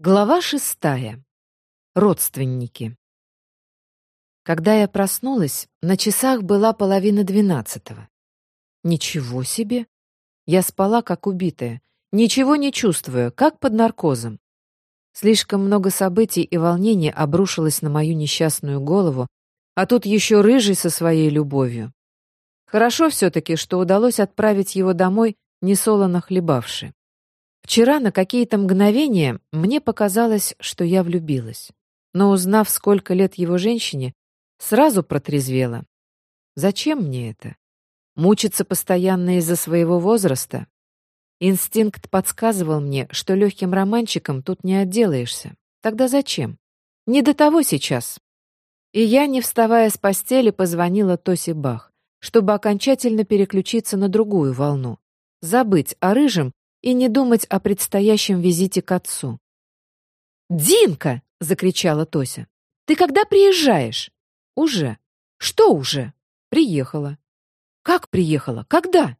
Глава шестая. Родственники. Когда я проснулась, на часах была половина двенадцатого. Ничего себе! Я спала, как убитая, ничего не чувствуя, как под наркозом. Слишком много событий и волнений обрушилось на мою несчастную голову, а тут еще рыжий со своей любовью. Хорошо все-таки, что удалось отправить его домой, несолоно хлебавши. Вчера на какие-то мгновения мне показалось, что я влюбилась. Но узнав, сколько лет его женщине, сразу протрезвела. Зачем мне это? Мучиться постоянно из-за своего возраста? Инстинкт подсказывал мне, что легким романчиком тут не отделаешься. Тогда зачем? Не до того сейчас. И я, не вставая с постели, позвонила Тосе Бах, чтобы окончательно переключиться на другую волну. Забыть о рыжем и не думать о предстоящем визите к отцу. «Динка!» — закричала Тося. «Ты когда приезжаешь?» «Уже». «Что уже?» «Приехала». «Как приехала? Когда?»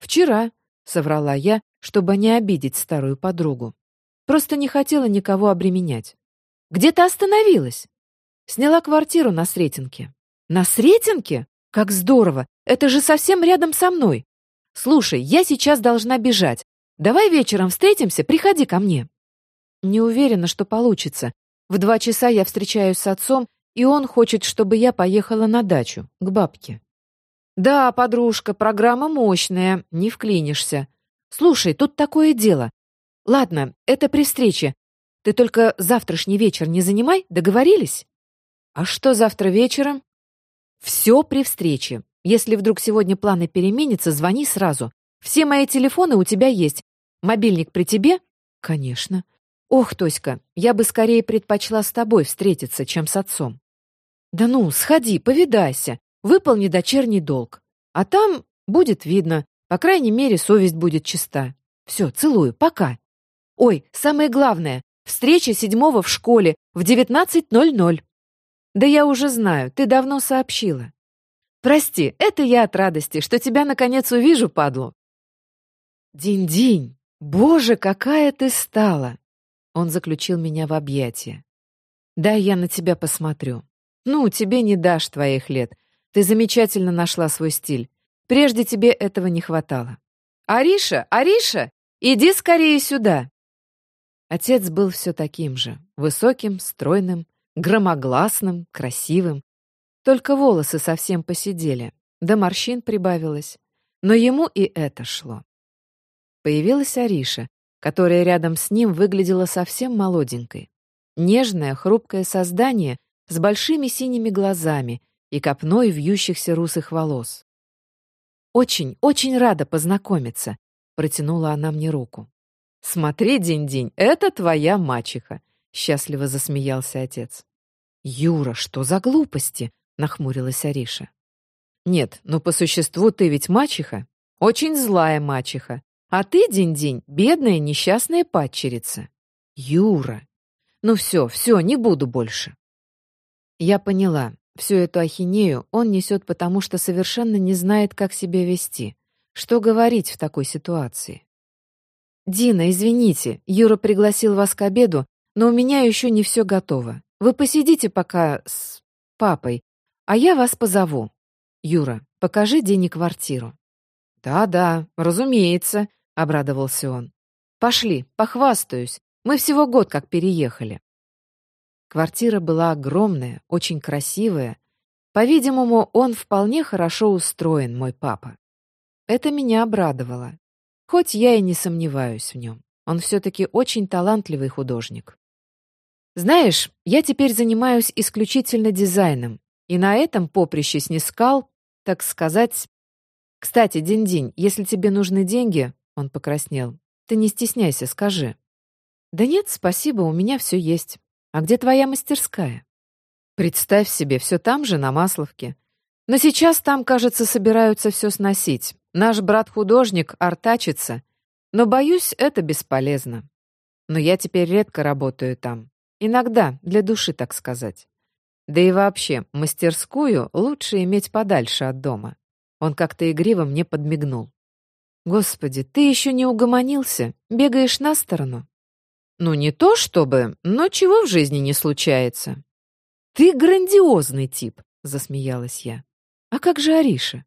«Вчера», — соврала я, чтобы не обидеть старую подругу. Просто не хотела никого обременять. «Где ты остановилась?» «Сняла квартиру на Сретенке». «На Сретенке? Как здорово! Это же совсем рядом со мной. Слушай, я сейчас должна бежать, Давай вечером встретимся, приходи ко мне. Не уверена, что получится. В два часа я встречаюсь с отцом, и он хочет, чтобы я поехала на дачу, к бабке. Да, подружка, программа мощная, не вклинишься. Слушай, тут такое дело. Ладно, это при встрече. Ты только завтрашний вечер не занимай, договорились? А что завтра вечером? Все при встрече. Если вдруг сегодня планы переменятся, звони сразу. Все мои телефоны у тебя есть. Мобильник при тебе? Конечно. Ох, Тоська, я бы скорее предпочла с тобой встретиться, чем с отцом. Да ну, сходи, повидайся, выполни дочерний долг. А там будет видно, по крайней мере, совесть будет чиста. Все, целую, пока. Ой, самое главное, встреча седьмого в школе в 19.00. Да я уже знаю, ты давно сообщила. Прости, это я от радости, что тебя наконец увижу, падлу. «Динь-динь! Боже, какая ты стала!» Он заключил меня в объятия. «Дай я на тебя посмотрю. Ну, тебе не дашь твоих лет. Ты замечательно нашла свой стиль. Прежде тебе этого не хватало. Ариша, Ариша, иди скорее сюда!» Отец был все таким же, высоким, стройным, громогласным, красивым. Только волосы совсем посидели, да морщин прибавилось. Но ему и это шло. Появилась Ариша, которая рядом с ним выглядела совсем молоденькой. Нежное, хрупкое создание с большими синими глазами и копной вьющихся русых волос. «Очень, очень рада познакомиться», — протянула она мне руку. «Смотри, День-День, это твоя мачеха», — счастливо засмеялся отец. «Юра, что за глупости?» — нахмурилась Ариша. «Нет, но по существу ты ведь мачеха. Очень злая мачеха. А ты, день-день, бедная несчастная падчерица. Юра. Ну все, все, не буду больше. Я поняла. Всю эту ахинею он несет потому, что совершенно не знает, как себя вести. Что говорить в такой ситуации? «Дина, извините, Юра пригласил вас к обеду, но у меня еще не все готово. Вы посидите пока с папой, а я вас позову. Юра, покажи Дине квартиру». «Да-да, разумеется», — обрадовался он. «Пошли, похвастаюсь. Мы всего год как переехали». Квартира была огромная, очень красивая. По-видимому, он вполне хорошо устроен, мой папа. Это меня обрадовало. Хоть я и не сомневаюсь в нем. Он все-таки очень талантливый художник. Знаешь, я теперь занимаюсь исключительно дизайном, и на этом поприще снискал, так сказать... Кстати, Динь-Динь, если тебе нужны деньги, он покраснел. «Ты не стесняйся, скажи». «Да нет, спасибо, у меня все есть. А где твоя мастерская?» «Представь себе, все там же, на Масловке. Но сейчас там, кажется, собираются все сносить. Наш брат-художник артачится. Но, боюсь, это бесполезно. Но я теперь редко работаю там. Иногда, для души, так сказать. Да и вообще, мастерскую лучше иметь подальше от дома». Он как-то игриво мне подмигнул. Господи, ты еще не угомонился? Бегаешь на сторону? Ну, не то чтобы, но чего в жизни не случается. Ты грандиозный тип, засмеялась я. А как же Ариша?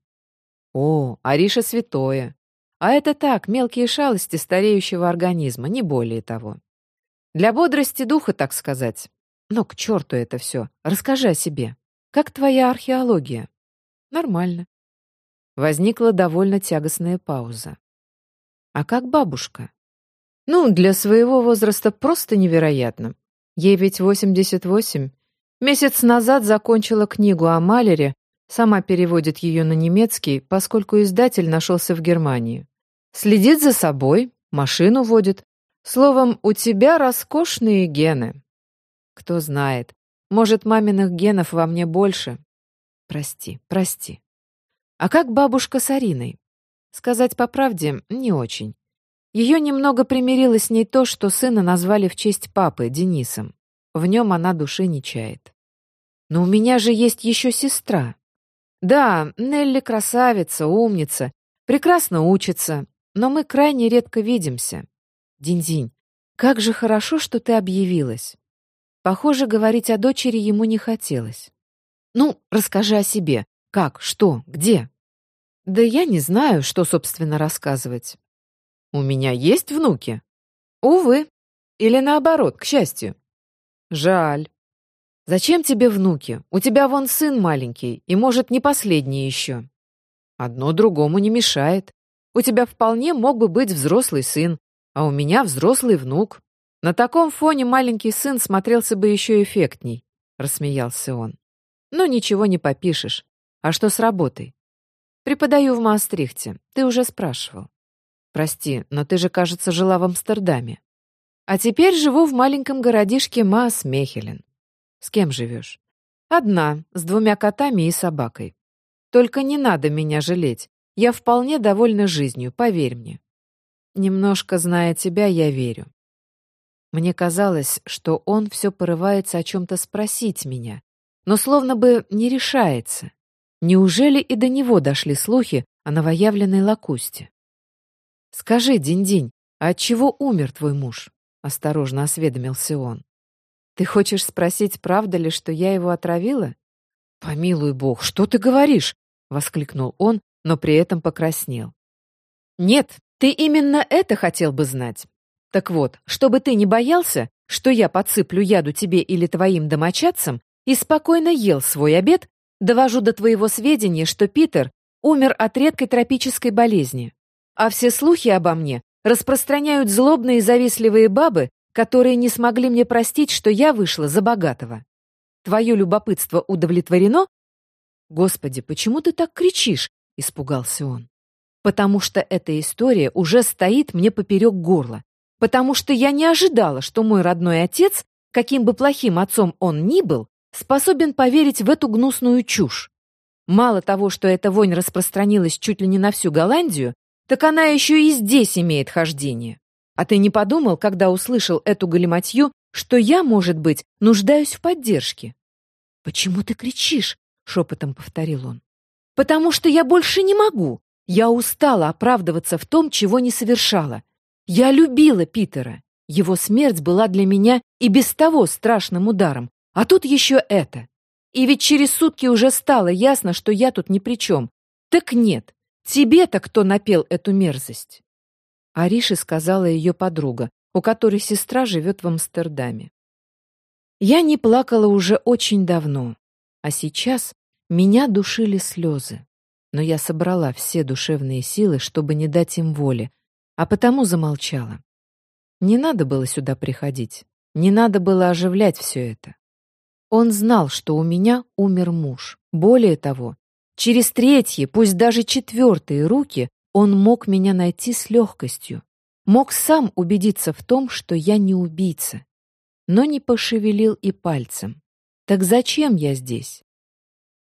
О, Ариша святое. А это так, мелкие шалости стареющего организма, не более того. Для бодрости духа, так сказать. Но к черту это все. Расскажи о себе. Как твоя археология? Нормально. Возникла довольно тягостная пауза. А как бабушка? Ну, для своего возраста просто невероятно. Ей ведь 88. Месяц назад закончила книгу о Малере, сама переводит ее на немецкий, поскольку издатель нашелся в Германии. Следит за собой, машину водит. Словом, у тебя роскошные гены. Кто знает, может, маминых генов во мне больше. Прости, прости. А как бабушка с Ариной? Сказать по правде, не очень. Ее немного примирило с ней то, что сына назвали в честь папы, Денисом. В нем она души не чает. Но у меня же есть еще сестра. Да, Нелли красавица, умница, прекрасно учится, но мы крайне редко видимся. Динь-динь, как же хорошо, что ты объявилась. Похоже, говорить о дочери ему не хотелось. Ну, расскажи о себе. Как, что, где? Да я не знаю, что, собственно, рассказывать. У меня есть внуки? Увы. Или наоборот, к счастью. Жаль. Зачем тебе внуки? У тебя вон сын маленький, и, может, не последний еще. Одно другому не мешает. У тебя вполне мог бы быть взрослый сын, а у меня взрослый внук. На таком фоне маленький сын смотрелся бы еще эффектней, рассмеялся он. Но ничего не попишешь. А что с работой? Преподаю в Маастрихте. Ты уже спрашивал. Прости, но ты же, кажется, жила в Амстердаме. А теперь живу в маленьком городишке Маасмехелен. С кем живешь? Одна, с двумя котами и собакой. Только не надо меня жалеть. Я вполне довольна жизнью, поверь мне. Немножко зная тебя, я верю. Мне казалось, что он все порывается о чем-то спросить меня, но словно бы не решается. Неужели и до него дошли слухи о новоявленной лакусте? «Скажи, Динь-Динь, а от чего умер твой муж?» — осторожно осведомился он. «Ты хочешь спросить, правда ли, что я его отравила?» «Помилуй бог, что ты говоришь?» — воскликнул он, но при этом покраснел. «Нет, ты именно это хотел бы знать. Так вот, чтобы ты не боялся, что я подсыплю яду тебе или твоим домочадцам, и спокойно ел свой обед, Довожу до твоего сведения, что Питер умер от редкой тропической болезни. А все слухи обо мне распространяют злобные и завистливые бабы, которые не смогли мне простить, что я вышла за богатого. Твое любопытство удовлетворено? Господи, почему ты так кричишь? Испугался он. Потому что эта история уже стоит мне поперек горла. Потому что я не ожидала, что мой родной отец, каким бы плохим отцом он ни был, способен поверить в эту гнусную чушь. Мало того, что эта вонь распространилась чуть ли не на всю Голландию, так она еще и здесь имеет хождение. А ты не подумал, когда услышал эту галиматью, что я, может быть, нуждаюсь в поддержке? «Почему ты кричишь?» — шепотом повторил он. «Потому что я больше не могу. Я устала оправдываться в том, чего не совершала. Я любила Питера. Его смерть была для меня и без того страшным ударом, а тут еще это. И ведь через сутки уже стало ясно, что я тут ни при чем. Так нет, тебе-то кто напел эту мерзость? Арише сказала ее подруга, у которой сестра живет в Амстердаме. Я не плакала уже очень давно, а сейчас меня душили слезы. Но я собрала все душевные силы, чтобы не дать им воли, а потому замолчала. Не надо было сюда приходить, не надо было оживлять все это. Он знал, что у меня умер муж. Более того, через третьи, пусть даже четвертые руки он мог меня найти с легкостью. Мог сам убедиться в том, что я не убийца. Но не пошевелил и пальцем. Так зачем я здесь?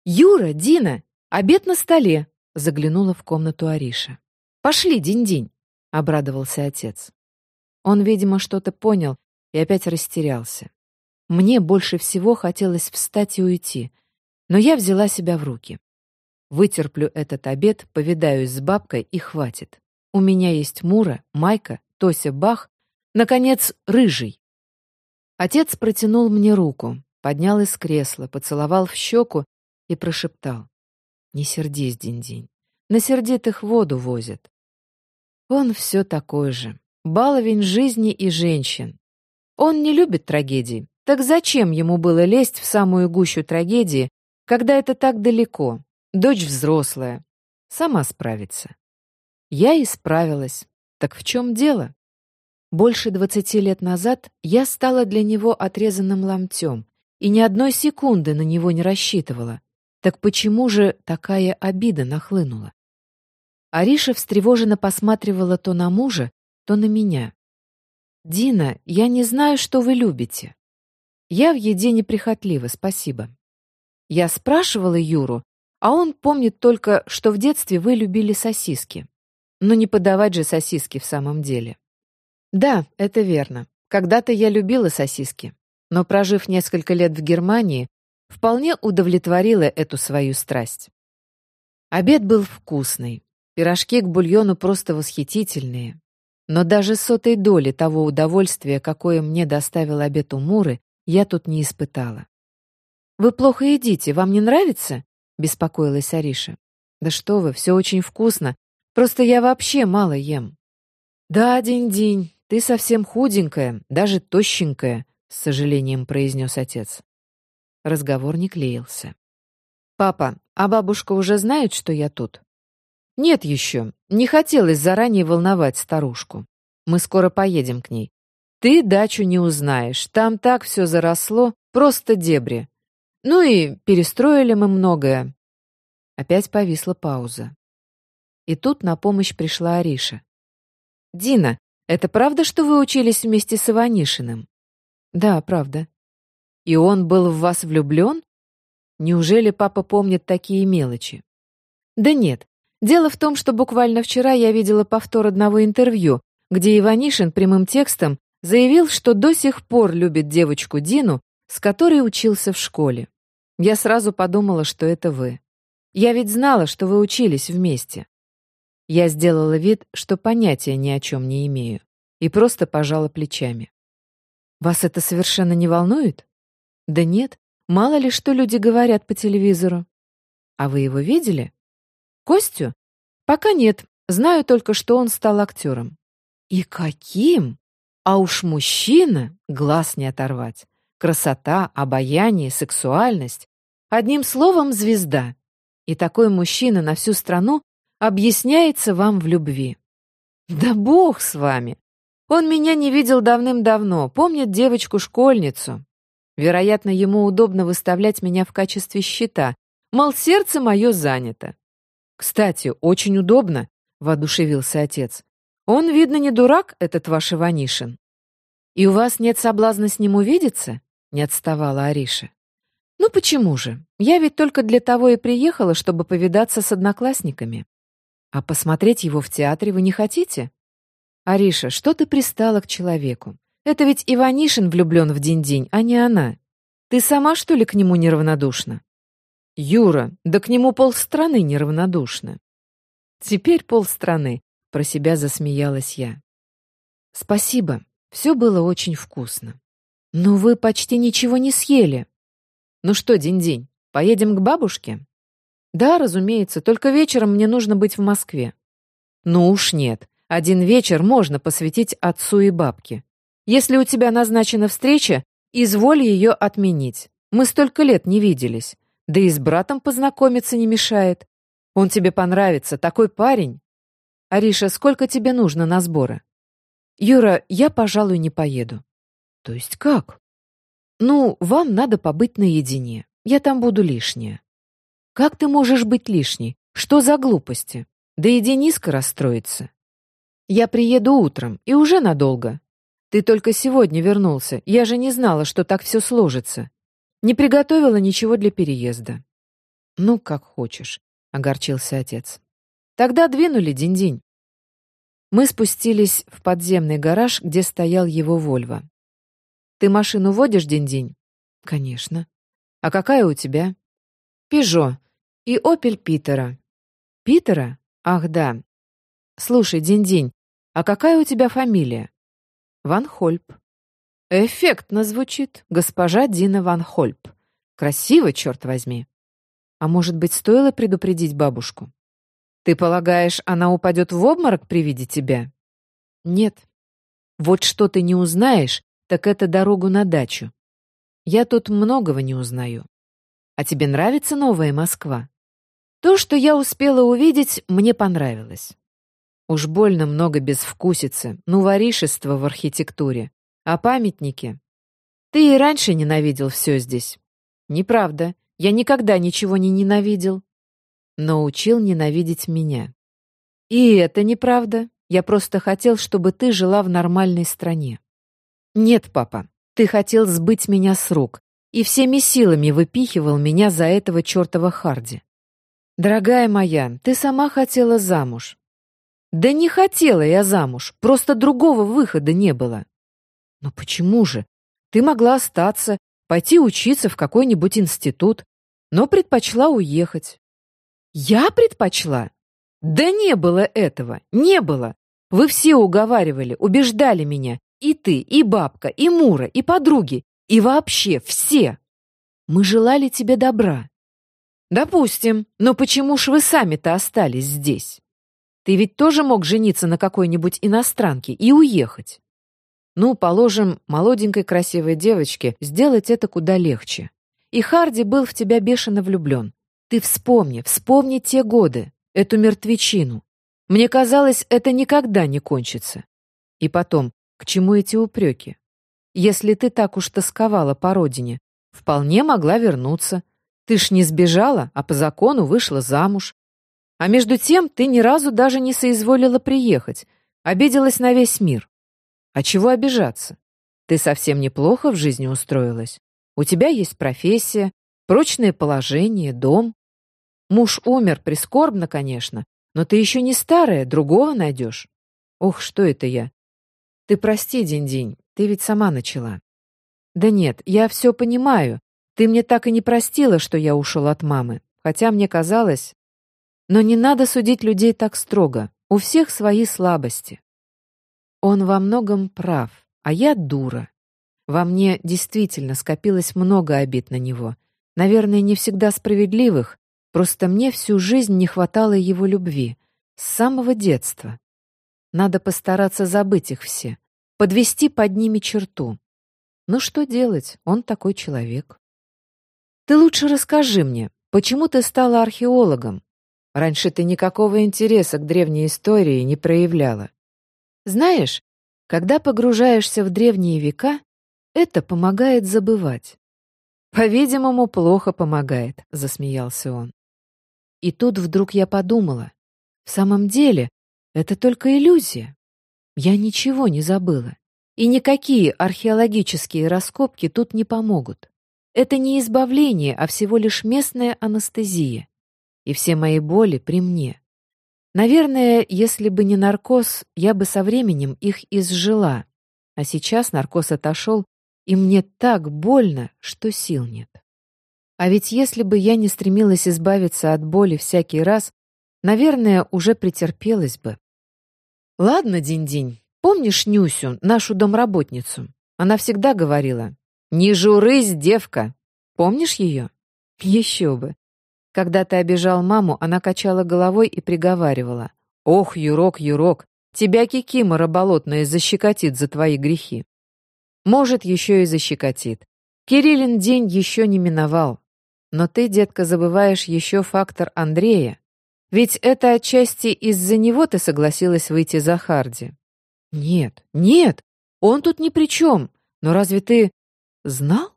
«Юра, Дина, обед на столе!» — заглянула в комнату Ариша. «Пошли, день-день!» — обрадовался отец. Он, видимо, что-то понял и опять растерялся. Мне больше всего хотелось встать и уйти, но я взяла себя в руки. Вытерплю этот обед, повидаюсь с бабкой и хватит. У меня есть Мура, Майка, Тося Бах, Наконец, рыжий. Отец протянул мне руку, поднял из кресла, поцеловал в щеку и прошептал. «Не сердись, Динь-Динь, на сердитых воду возят». Он все такой же, баловень жизни и женщин. Он не любит трагедий, так зачем ему было лезть в самую гущу трагедии, когда это так далеко? Дочь взрослая, сама справится. Я и справилась. Так в чем дело? Больше двадцати лет назад я стала для него отрезанным ломтем и ни одной секунды на него не рассчитывала. Так почему же такая обида нахлынула? Ариша встревоженно посматривала то на мужа, то на меня. «Дина, я не знаю, что вы любите. Я в еде неприхотлива, спасибо. Я спрашивала Юру, а он помнит только, что в детстве вы любили сосиски. Но не подавать же сосиски в самом деле. Да, это верно. Когда-то я любила сосиски, но, прожив несколько лет в Германии, вполне удовлетворила эту свою страсть. Обед был вкусный, пирожки к бульону просто восхитительные. Но даже сотой доли того удовольствия, какое мне доставил обед у Муры, я тут не испытала. «Вы плохо едите, вам не нравится?» — беспокоилась Ариша. «Да что вы, все очень вкусно, просто я вообще мало ем». «Да, день-день, ты совсем худенькая, даже тощенькая», — с сожалением произнес отец. Разговор не клеился. «Папа, а бабушка уже знает, что я тут?» «Нет еще. Не хотелось заранее волновать старушку. Мы скоро поедем к ней. Ты дачу не узнаешь. Там так все заросло, просто дебри. Ну и перестроили мы многое». Опять повисла пауза. И тут на помощь пришла Ариша. «Дина, это правда, что вы учились вместе с Иванишиным?» «Да, правда». «И он был в вас влюблен? Неужели папа помнит такие мелочи?» «Да нет, Дело в том, что буквально вчера я видела повтор одного интервью, где Иванишин прямым текстом заявил, что до сих пор любит девочку Дину, с которой учился в школе. Я сразу подумала, что это вы. Я ведь знала, что вы учились вместе. Я сделала вид, что понятия ни о чем не имею, и просто пожала плечами. Вас это совершенно не волнует? Да нет, мало ли что люди говорят по телевизору. А вы его видели? Костю? Пока нет. Знаю только, что он стал актером. И каким? А уж мужчина глаз не оторвать. Красота, обаяние, сексуальность. Одним словом, звезда. И такой мужчина на всю страну объясняется вам в любви. Да бог с вами! Он меня не видел давным-давно, помнит девочку-школьницу. Вероятно, ему удобно выставлять меня в качестве щита, мол, сердце мое занято. «Кстати, очень удобно», — воодушевился отец. «Он, видно, не дурак, этот ваш Иванишин». «И у вас нет соблазна с ним увидеться?» — не отставала Ариша. «Ну почему же? Я ведь только для того и приехала, чтобы повидаться с одноклассниками. А посмотреть его в театре вы не хотите?» «Ариша, что ты пристала к человеку? Это ведь Иванишин влюблен в Динь-Динь, а не она. Ты сама, что ли, к нему неравнодушна?» Юра, да к нему полстраны неравнодушны. Теперь полстраны, про себя засмеялась я. Спасибо, все было очень вкусно. Но вы почти ничего не съели. Ну что, день-день, поедем к бабушке? Да, разумеется, только вечером мне нужно быть в Москве. Ну уж нет, один вечер можно посвятить отцу и бабке. Если у тебя назначена встреча, изволь ее отменить. Мы столько лет не виделись. Да и с братом познакомиться не мешает. Он тебе понравится, такой парень. Ариша, сколько тебе нужно на сборы? Юра, я, пожалуй, не поеду. То есть как? Ну, вам надо побыть наедине. Я там буду лишняя. Как ты можешь быть лишней? Что за глупости? Да и Дениска расстроится. Я приеду утром, и уже надолго. Ты только сегодня вернулся. Я же не знала, что так все сложится. Не приготовила ничего для переезда. Ну, как хочешь, огорчился отец. Тогда двинули день-день. Мы спустились в подземный гараж, где стоял его Вольво. Ты машину водишь день-день? Конечно. А какая у тебя? Пежо и Опель Питера. Питера? Ах, да. Слушай, день-день, а какая у тебя фамилия? Ван Хольп. Эффектно звучит, госпожа Дина Ван Хольп. Красиво, черт возьми. А может быть, стоило предупредить бабушку? Ты полагаешь, она упадет в обморок при виде тебя? Нет. Вот что ты не узнаешь, так это дорогу на дачу. Я тут многого не узнаю. А тебе нравится новая Москва? То, что я успела увидеть, мне понравилось. Уж больно много безвкусицы, ну, воришества в архитектуре. А памятники? Ты и раньше ненавидел все здесь. Неправда. Я никогда ничего не ненавидел. Научил ненавидеть меня. И это неправда. Я просто хотел, чтобы ты жила в нормальной стране. Нет, папа, ты хотел сбыть меня с рук и всеми силами выпихивал меня за этого чертова Харди. Дорогая моя, ты сама хотела замуж. Да не хотела я замуж, просто другого выхода не было. Но почему же? Ты могла остаться, пойти учиться в какой-нибудь институт, но предпочла уехать. Я предпочла? Да не было этого, не было. Вы все уговаривали, убеждали меня, и ты, и бабка, и Мура, и подруги, и вообще все. Мы желали тебе добра. Допустим, но почему ж вы сами-то остались здесь? Ты ведь тоже мог жениться на какой-нибудь иностранке и уехать. Ну, положим, молоденькой красивой девочке сделать это куда легче. И Харди был в тебя бешено влюблен. Ты вспомни, вспомни те годы, эту мертвечину. Мне казалось, это никогда не кончится. И потом, к чему эти упреки? Если ты так уж тосковала по родине, вполне могла вернуться. Ты ж не сбежала, а по закону вышла замуж. А между тем ты ни разу даже не соизволила приехать, обиделась на весь мир. А чего обижаться? Ты совсем неплохо в жизни устроилась. У тебя есть профессия, прочное положение, дом. Муж умер прискорбно, конечно, но ты еще не старая, другого найдешь. Ох, что это я? Ты прости, Динь-Динь, ты ведь сама начала. Да нет, я все понимаю. Ты мне так и не простила, что я ушел от мамы. Хотя мне казалось, но не надо судить людей так строго. У всех свои слабости. Он во многом прав, а я дура. Во мне действительно скопилось много обид на него. Наверное, не всегда справедливых, просто мне всю жизнь не хватало его любви. С самого детства. Надо постараться забыть их все, подвести под ними черту. Ну что делать, он такой человек. Ты лучше расскажи мне, почему ты стала археологом? Раньше ты никакого интереса к древней истории не проявляла. Знаешь, когда погружаешься в древние века, это помогает забывать. По-видимому, плохо помогает, засмеялся он. И тут вдруг я подумала, в самом деле, это только иллюзия. Я ничего не забыла. И никакие археологические раскопки тут не помогут. Это не избавление, а всего лишь местная анестезия и все мои боли при мне. Наверное, если бы не наркоз, я бы со временем их изжила. А сейчас наркоз отошел, и мне так больно, что сил нет. А ведь если бы я не стремилась избавиться от боли всякий раз, наверное, уже претерпелась бы. Ладно, Динь-Динь, помнишь Нюсю, нашу домработницу? Она всегда говорила, «Не журысь, девка!» Помнишь ее? Еще бы. Когда ты обижал маму, она качала головой и приговаривала. «Ох, Юрок, Юрок, тебя кикимора болотная защекотит за твои грехи». Может, еще и защекотит. Кириллин день еще не миновал. Но ты, детка, забываешь еще фактор Андрея. Ведь это отчасти из-за него ты согласилась выйти за Харди. Нет, нет, он тут ни при чем. Но разве ты знал?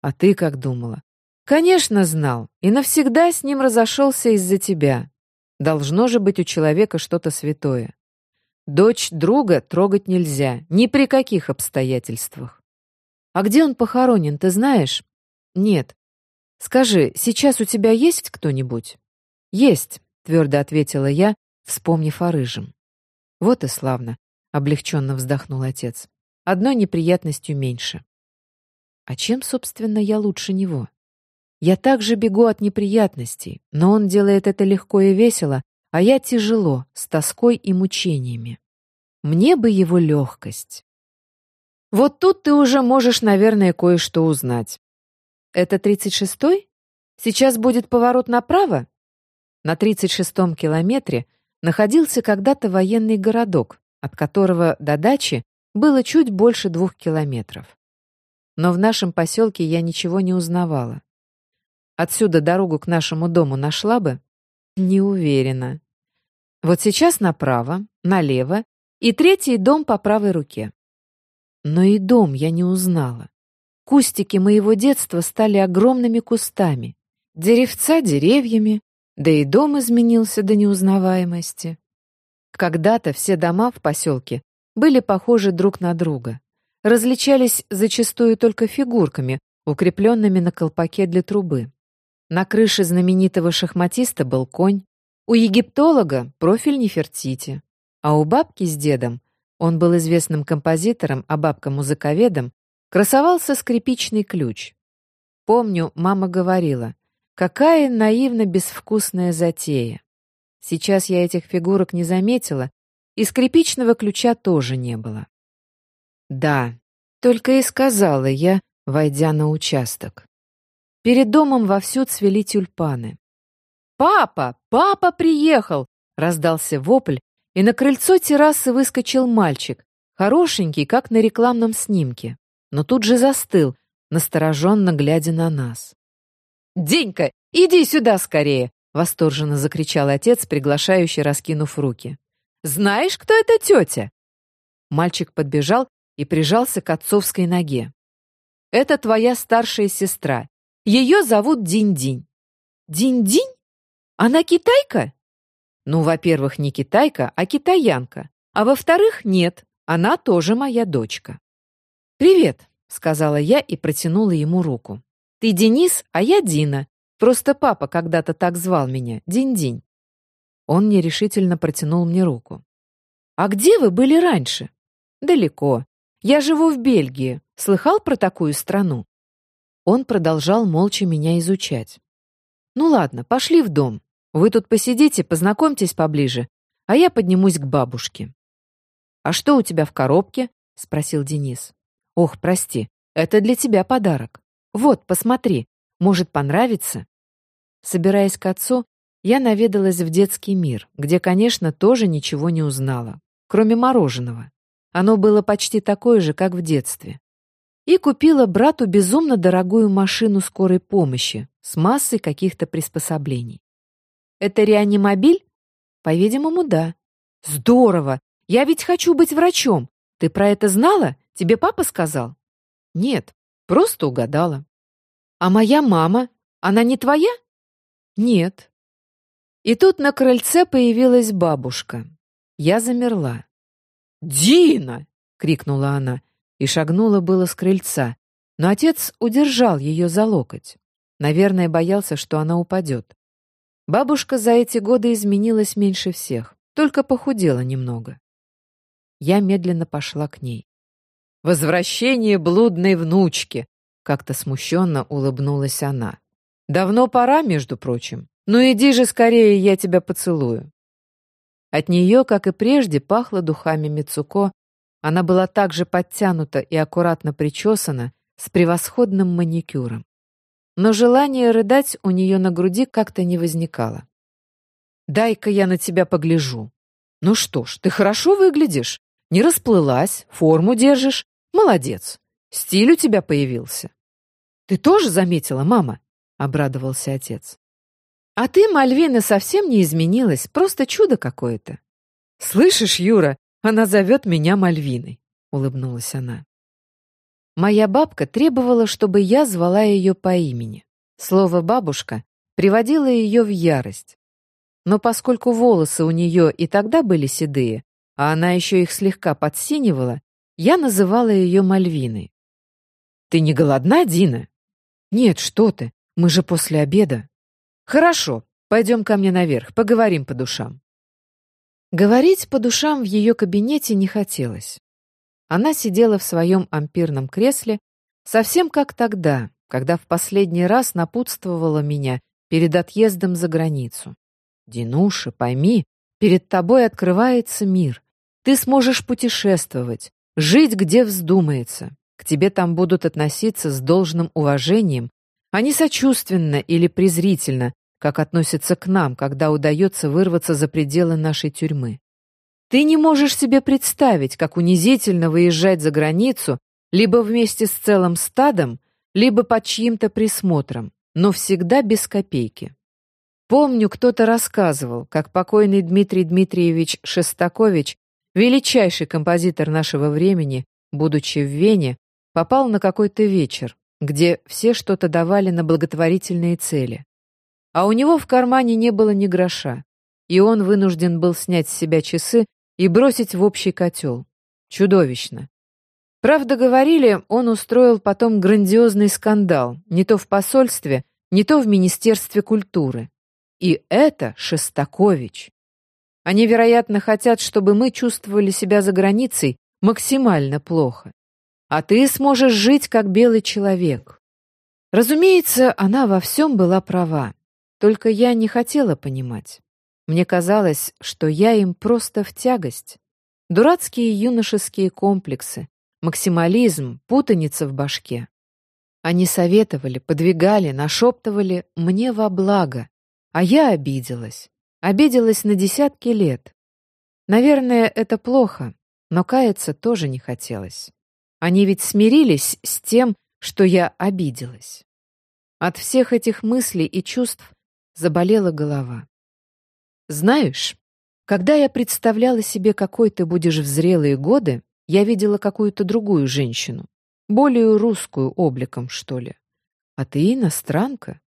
А ты как думала? Конечно, знал, и навсегда с ним разошелся из-за тебя. Должно же быть у человека что-то святое. Дочь друга трогать нельзя, ни при каких обстоятельствах. А где он похоронен, ты знаешь? Нет. Скажи, сейчас у тебя есть кто-нибудь? Есть, твердо ответила я, вспомнив о рыжем. Вот и славно, облегченно вздохнул отец. Одной неприятностью меньше. А чем, собственно, я лучше него? Я также бегу от неприятностей, но он делает это легко и весело, а я тяжело, с тоской и мучениями. Мне бы его легкость. Вот тут ты уже можешь, наверное, кое-что узнать. Это 36-й? Сейчас будет поворот направо? На 36-м километре находился когда-то военный городок, от которого до дачи было чуть больше двух километров. Но в нашем поселке я ничего не узнавала. Отсюда дорогу к нашему дому нашла бы? Не уверена. Вот сейчас направо, налево и третий дом по правой руке. Но и дом я не узнала. Кустики моего детства стали огромными кустами, деревца деревьями, да и дом изменился до неузнаваемости. Когда-то все дома в поселке были похожи друг на друга, различались зачастую только фигурками, укрепленными на колпаке для трубы. На крыше знаменитого шахматиста был конь, у египтолога профиль Нефертити, а у бабки с дедом, он был известным композитором, а бабка музыковедом, красовался скрипичный ключ. Помню, мама говорила, какая наивно безвкусная затея. Сейчас я этих фигурок не заметила, и скрипичного ключа тоже не было. Да, только и сказала я, войдя на участок. Перед домом вовсю цвели тюльпаны. «Папа! Папа приехал!» — раздался вопль, и на крыльцо террасы выскочил мальчик, хорошенький, как на рекламном снимке, но тут же застыл, настороженно глядя на нас. «Денька, иди сюда скорее!» — восторженно закричал отец, приглашающий, раскинув руки. «Знаешь, кто эта тетя?» Мальчик подбежал и прижался к отцовской ноге. «Это твоя старшая сестра. Ее зовут Динь-Динь». «Динь-Динь? Она китайка?» «Ну, во-первых, не китайка, а китаянка. А во-вторых, нет, она тоже моя дочка». «Привет», — сказала я и протянула ему руку. «Ты Денис, а я Дина. Просто папа когда-то так звал меня, Динь-Динь». Он нерешительно протянул мне руку. «А где вы были раньше?» «Далеко. Я живу в Бельгии. Слыхал про такую страну?» Он продолжал молча меня изучать. «Ну ладно, пошли в дом. Вы тут посидите, познакомьтесь поближе, а я поднимусь к бабушке». «А что у тебя в коробке?» — спросил Денис. «Ох, прости, это для тебя подарок. Вот, посмотри, может, понравится?» Собираясь к отцу, я наведалась в детский мир, где, конечно, тоже ничего не узнала, кроме мороженого. Оно было почти такое же, как в детстве. И купила брату безумно дорогую машину скорой помощи с массой каких-то приспособлений. Это реанимобиль? По-видимому, да. Здорово! Я ведь хочу быть врачом. Ты про это знала? Тебе папа сказал? Нет, просто угадала. А моя мама? Она не твоя? Нет. И тут на крыльце появилась бабушка. Я замерла. «Дина!» — крикнула она и шагнула было с крыльца, но отец удержал ее за локоть. Наверное, боялся, что она упадет. Бабушка за эти годы изменилась меньше всех, только похудела немного. Я медленно пошла к ней. «Возвращение блудной внучки!» — как-то смущенно улыбнулась она. «Давно пора, между прочим. Ну иди же скорее, я тебя поцелую». От нее, как и прежде, пахло духами Мицуко. Она была также подтянута и аккуратно причесана, с превосходным маникюром но желание рыдать у нее на груди как-то не возникало. «Дай-ка я на тебя погляжу. Ну что ж, ты хорошо выглядишь, не расплылась, форму держишь. Молодец, стиль у тебя появился». «Ты тоже заметила, мама?» — обрадовался отец. «А ты, Мальвина, совсем не изменилась, просто чудо какое-то». «Слышишь, Юра, она зовет меня Мальвиной», — улыбнулась она. Моя бабка требовала, чтобы я звала ее по имени. Слово «бабушка» приводило ее в ярость. Но поскольку волосы у нее и тогда были седые, а она еще их слегка подсинивала, я называла ее Мальвиной. «Ты не голодна, Дина?» «Нет, что ты, мы же после обеда». «Хорошо, пойдем ко мне наверх, поговорим по душам». Говорить по душам в ее кабинете не хотелось. Она сидела в своем ампирном кресле, совсем как тогда, когда в последний раз напутствовала меня перед отъездом за границу. «Динуша, пойми, перед тобой открывается мир. Ты сможешь путешествовать, Жить, где вздумается. К тебе там будут относиться с должным уважением, а не сочувственно или презрительно, как относятся к нам, когда удается вырваться за пределы нашей тюрьмы. Ты не можешь себе представить, как унизительно выезжать за границу либо вместе с целым стадом, либо под чьим-то присмотром, но всегда без копейки. Помню, кто-то рассказывал, как покойный Дмитрий Дмитриевич Шестакович, величайший композитор нашего времени, будучи в Вене, попал на какой-то вечер, где все что-то давали на благотворительные цели. А у него в кармане не было ни гроша, и он вынужден был снять с себя часы и бросить в общий котел. Чудовищно. Правда, говорили, он устроил потом грандиозный скандал, не то в посольстве, не то в Министерстве культуры. И это Шестакович. Они, вероятно, хотят, чтобы мы чувствовали себя за границей максимально плохо. А ты сможешь жить как белый человек. Разумеется, она во всем была права. Только я не хотела понимать. Мне казалось, что я им просто в тягость. Дурацкие юношеские комплексы, максимализм, путаница в башке. Они советовали, подвигали, нашептывали мне во благо, а я обиделась. Обиделась на десятки лет. Наверное, это плохо, но каяться тоже не хотелось. Они ведь смирились с тем, что я обиделась. От всех этих мыслей и чувств заболела голова. Знаешь, когда я представляла себе, какой ты будешь в зрелые годы, я видела какую-то другую женщину, более русскую обликом, что ли. А ты иностранка.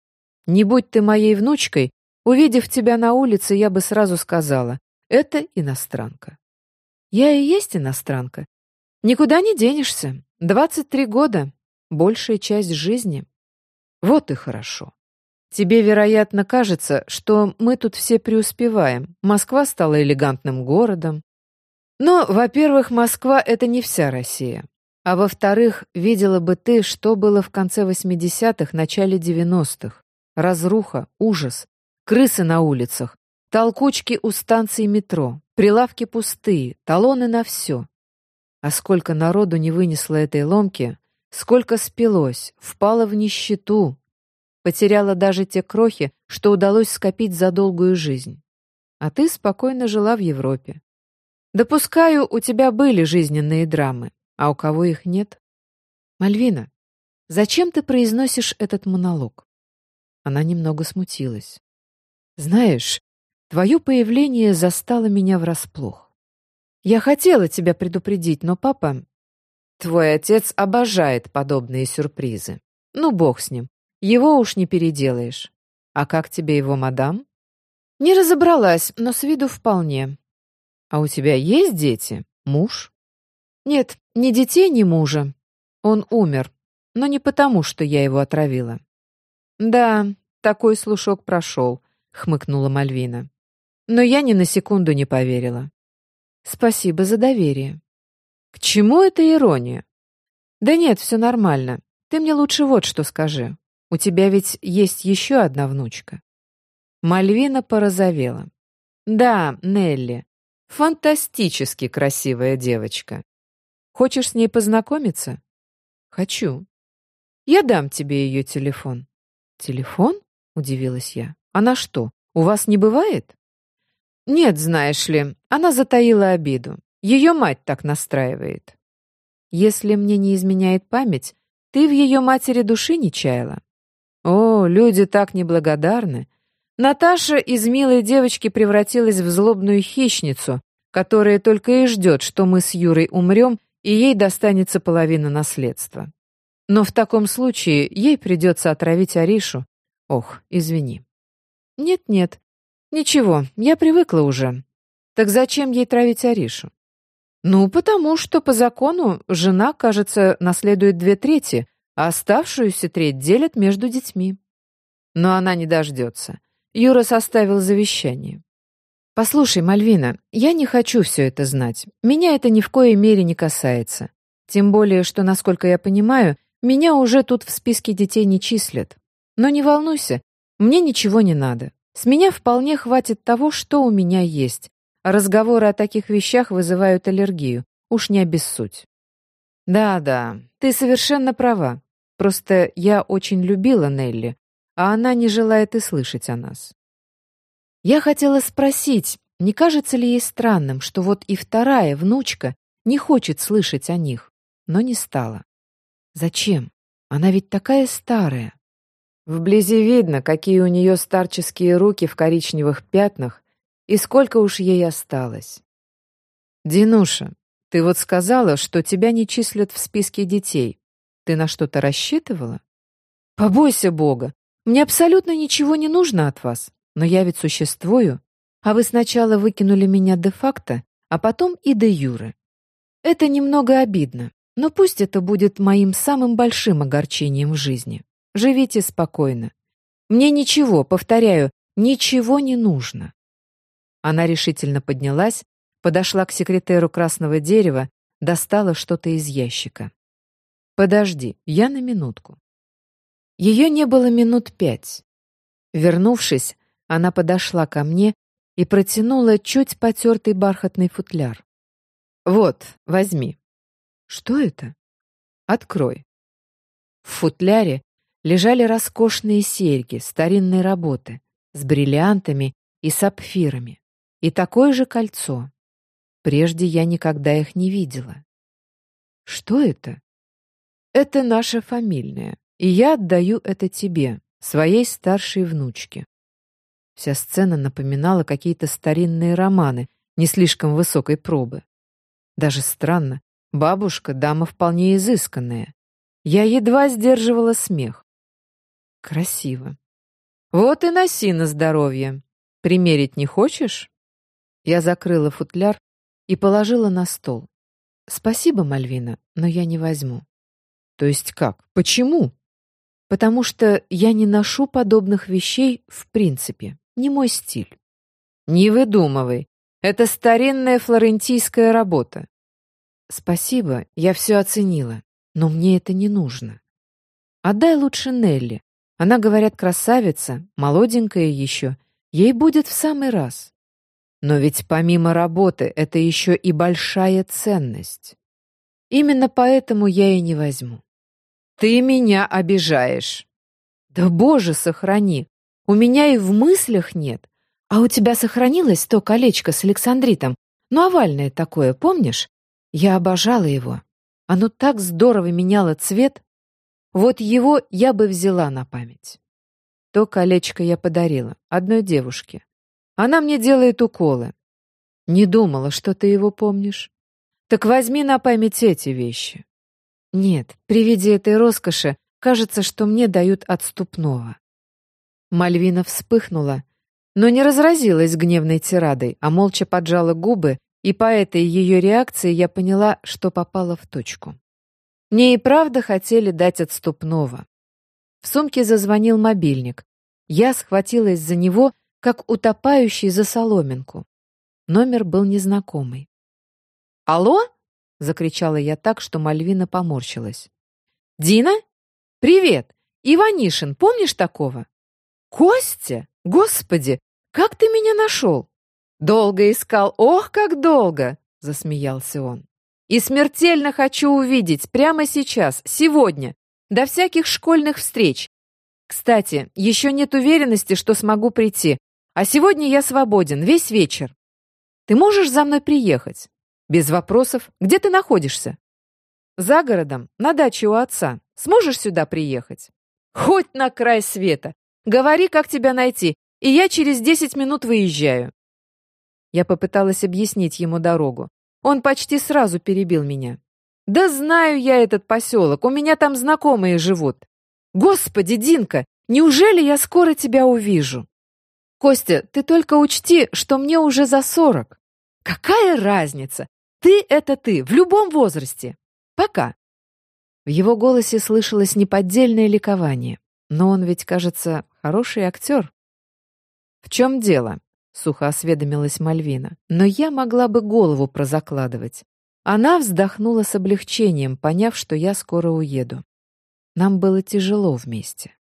Не будь ты моей внучкой, увидев тебя на улице, я бы сразу сказала, это иностранка. Я и есть иностранка. Никуда не денешься. 23 года. Большая часть жизни. Вот и хорошо. Тебе, вероятно, кажется, что мы тут все преуспеваем. Москва стала элегантным городом. Но, во-первых, Москва — это не вся Россия. А во-вторых, видела бы ты, что было в конце 80-х, начале 90-х. Разруха, ужас, крысы на улицах, толкучки у станции метро, прилавки пустые, талоны на все. А сколько народу не вынесло этой ломки, сколько спилось, впало в нищету, Потеряла даже те крохи, что удалось скопить за долгую жизнь. А ты спокойно жила в Европе. Допускаю, у тебя были жизненные драмы, а у кого их нет? Мальвина, зачем ты произносишь этот монолог? Она немного смутилась. Знаешь, твое появление застало меня врасплох. Я хотела тебя предупредить, но папа... Твой отец обожает подобные сюрпризы. Ну, бог с ним. Его уж не переделаешь. А как тебе его мадам? Не разобралась, но с виду вполне. А у тебя есть дети? Муж? Нет, ни детей, ни мужа. Он умер, но не потому, что я его отравила. Да, такой слушок прошел, хмыкнула Мальвина. Но я ни на секунду не поверила. Спасибо за доверие. К чему эта ирония? Да нет, все нормально. Ты мне лучше вот что скажи. У тебя ведь есть еще одна внучка». Мальвина порозовела. «Да, Нелли. Фантастически красивая девочка. Хочешь с ней познакомиться?» «Хочу. Я дам тебе ее телефон». «Телефон?» — удивилась я. «Она что, у вас не бывает?» «Нет, знаешь ли, она затаила обиду. Ее мать так настраивает». «Если мне не изменяет память, ты в ее матери души не чаяла?» О, люди так неблагодарны. Наташа из милой девочки превратилась в злобную хищницу, которая только и ждет, что мы с Юрой умрем, и ей достанется половина наследства. Но в таком случае ей придется отравить Аришу. Ох, извини. Нет-нет, ничего, я привыкла уже. Так зачем ей травить Аришу? Ну, потому что по закону жена, кажется, наследует две трети, а оставшуюся треть делят между детьми. Но она не дождется. Юра составил завещание. «Послушай, Мальвина, я не хочу все это знать. Меня это ни в коей мере не касается. Тем более, что, насколько я понимаю, меня уже тут в списке детей не числят. Но не волнуйся, мне ничего не надо. С меня вполне хватит того, что у меня есть. разговоры о таких вещах вызывают аллергию. Уж не обессудь. Да-да, ты совершенно права. Просто я очень любила Нелли, а она не желает и слышать о нас. Я хотела спросить, не кажется ли ей странным, что вот и вторая внучка не хочет слышать о них, но не стала. Зачем? Она ведь такая старая. Вблизи видно, какие у нее старческие руки в коричневых пятнах и сколько уж ей осталось. «Динуша, ты вот сказала, что тебя не числят в списке детей. Ты на что-то рассчитывала?» «Побойся Бога. Мне абсолютно ничего не нужно от вас. Но я ведь существую. А вы сначала выкинули меня де-факто, а потом и де-юре. Это немного обидно, но пусть это будет моим самым большим огорчением в жизни. Живите спокойно. Мне ничего, повторяю, ничего не нужно. Она решительно поднялась, подошла к секретеру красного дерева, достала что-то из ящика. «Подожди, я на минутку». Ее не было минут пять. Вернувшись, она подошла ко мне и протянула чуть потертый бархатный футляр. «Вот, возьми». «Что это?» «Открой». В футляре лежали роскошные серьги старинной работы с бриллиантами и сапфирами, и такое же кольцо. Прежде я никогда их не видела. Что это? Это наша фамильная, и я отдаю это тебе, своей старшей внучке. Вся сцена напоминала какие-то старинные романы, не слишком высокой пробы. Даже странно, бабушка — дама вполне изысканная. Я едва сдерживала смех. Красиво. Вот и носи на здоровье. Примерить не хочешь? Я закрыла футляр и положила на стол. Спасибо, Мальвина, но я не возьму. То есть как? Почему? Потому что я не ношу подобных вещей в принципе. Не мой стиль. Не выдумывай. Это старинная флорентийская работа. Спасибо, я все оценила, но мне это не нужно. Отдай лучше Нелли. Она, говорят, красавица, молоденькая еще. Ей будет в самый раз. Но ведь помимо работы это еще и большая ценность. Именно поэтому я и не возьму. Ты меня обижаешь. Да, Боже, сохрани. У меня и в мыслях нет. А у тебя сохранилось то колечко с Александритом? Ну, овальное такое, помнишь? Я обожала его. Оно так здорово меняло цвет. Вот его я бы взяла на память. То колечко я подарила одной девушке. Она мне делает уколы. Не думала, что ты его помнишь. Так возьми на память эти вещи. Нет, при виде этой роскоши кажется, что мне дают отступного. Мальвина вспыхнула, но не разразилась гневной тирадой, а молча поджала губы, и по этой ее реакции я поняла, что попала в точку. Мне и правда хотели дать отступного. В сумке зазвонил мобильник. Я схватилась за него, как утопающий за соломинку. Номер был незнакомый. «Алло?» — закричала я так, что Мальвина поморщилась. «Дина? Привет! Иванишин, помнишь такого?» «Костя? Господи, как ты меня нашел?» «Долго искал, ох, как долго!» — засмеялся он. И смертельно хочу увидеть прямо сейчас, сегодня, до всяких школьных встреч. Кстати, еще нет уверенности, что смогу прийти, а сегодня я свободен весь вечер. Ты можешь за мной приехать? Без вопросов. Где ты находишься? За городом, на даче у отца. Сможешь сюда приехать? Хоть на край света. Говори, как тебя найти, и я через десять минут выезжаю. Я попыталась объяснить ему дорогу. Он почти сразу перебил меня. «Да знаю я этот поселок, у меня там знакомые живут. Господи, Динка, неужели я скоро тебя увижу?» «Костя, ты только учти, что мне уже за сорок. Какая разница? Ты — это ты, в любом возрасте. Пока». В его голосе слышалось неподдельное ликование. Но он ведь, кажется, хороший актер. «В чем дело?» Сухо осведомилась Мальвина. Но я могла бы голову прозакладывать. Она вздохнула с облегчением, поняв, что я скоро уеду. Нам было тяжело вместе.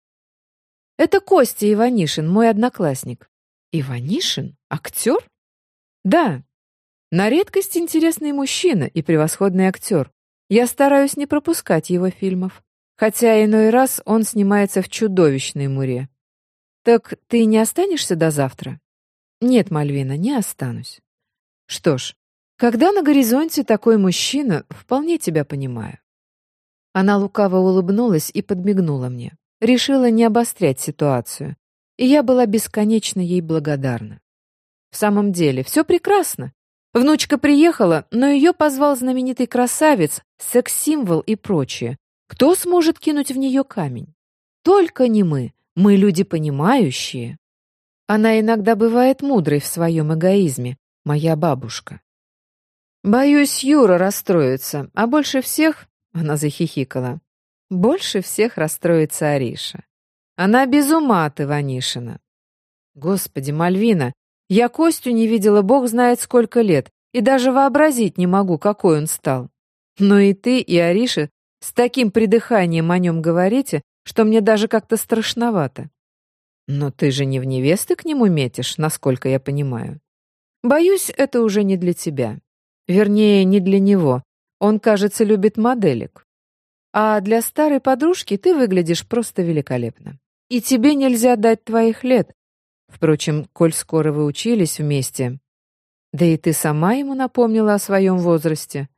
Это Костя Иванишин, мой одноклассник. Иванишин? Актер? Да. На редкость интересный мужчина и превосходный актер. Я стараюсь не пропускать его фильмов, хотя иной раз он снимается в чудовищной муре. Так ты не останешься до завтра? Нет, Мальвина, не останусь. Что ж, когда на горизонте такой мужчина, вполне тебя понимаю. Она лукаво улыбнулась и подмигнула мне. Решила не обострять ситуацию, и я была бесконечно ей благодарна. В самом деле, все прекрасно. Внучка приехала, но ее позвал знаменитый красавец, секс-символ и прочее. Кто сможет кинуть в нее камень? Только не мы. Мы люди понимающие. Она иногда бывает мудрой в своем эгоизме, моя бабушка. Боюсь, Юра расстроится, а больше всех, она захихикала, больше всех расстроится Ариша. Она без ума от Иванишина. Господи, Мальвина, я Костю не видела бог знает сколько лет, и даже вообразить не могу, какой он стал. Но и ты, и Ариша с таким придыханием о нем говорите, что мне даже как-то страшновато. Но ты же не в невесты к нему метишь, насколько я понимаю. Боюсь, это уже не для тебя. Вернее, не для него. Он, кажется, любит моделек. А для старой подружки ты выглядишь просто великолепно. И тебе нельзя дать твоих лет, Впрочем, коль скоро вы учились вместе, да и ты сама ему напомнила о своем возрасте.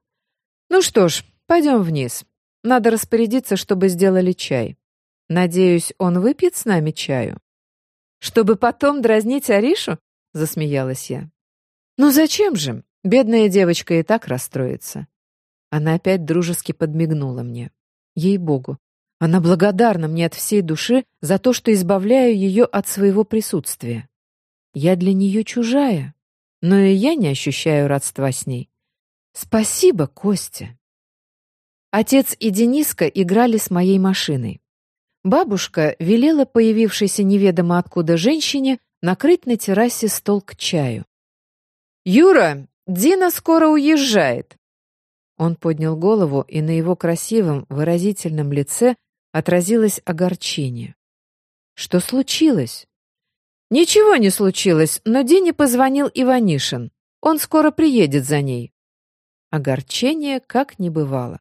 Ну что ж, пойдем вниз. Надо распорядиться, чтобы сделали чай. Надеюсь, он выпьет с нами чаю. Чтобы потом дразнить Аришу? Засмеялась я. Ну зачем же? Бедная девочка и так расстроится. Она опять дружески подмигнула мне. Ей-богу, она благодарна мне от всей души за то, что избавляю ее от своего присутствия. Я для нее чужая, но и я не ощущаю родства с ней. Спасибо, Костя. Отец и Дениска играли с моей машиной. Бабушка велела появившейся неведомо откуда женщине накрыть на террасе стол к чаю. «Юра, Дина скоро уезжает!» Он поднял голову, и на его красивом, выразительном лице отразилось огорчение. Что случилось? Ничего не случилось, но Дине позвонил Иванишин. Он скоро приедет за ней. Огорчение как не бывало.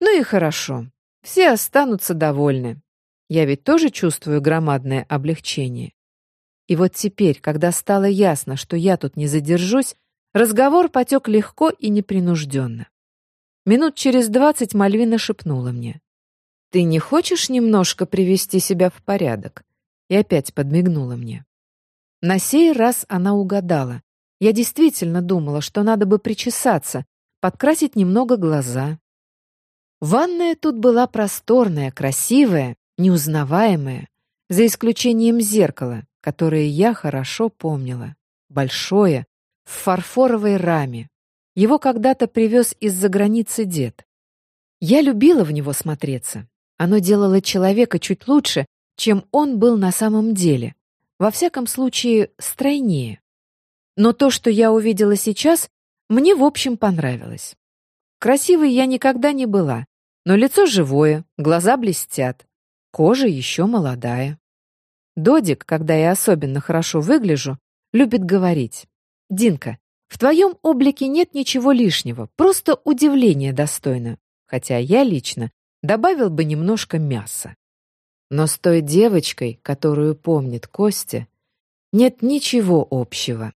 Ну и хорошо. Все останутся довольны. Я ведь тоже чувствую громадное облегчение. И вот теперь, когда стало ясно, что я тут не задержусь, разговор потек легко и непринужденно. Минут через двадцать Мальвина шепнула мне. «Ты не хочешь немножко привести себя в порядок?» И опять подмигнула мне. На сей раз она угадала. Я действительно думала, что надо бы причесаться, подкрасить немного глаза. Ванная тут была просторная, красивая, неузнаваемая, за исключением зеркала, которое я хорошо помнила. Большое, в фарфоровой раме. Его когда-то привез из-за границы дед. Я любила в него смотреться, оно делало человека чуть лучше, чем он был на самом деле. Во всяком случае, стройнее. Но то, что я увидела сейчас, мне в общем понравилось. Красивой я никогда не была, но лицо живое, глаза блестят, кожа еще молодая. Додик, когда я особенно хорошо выгляжу, любит говорить. «Динка, в твоем облике нет ничего лишнего, просто удивление достойно. Хотя я лично добавил бы немножко мяса. Но с той девочкой, которую помнит Костя, нет ничего общего.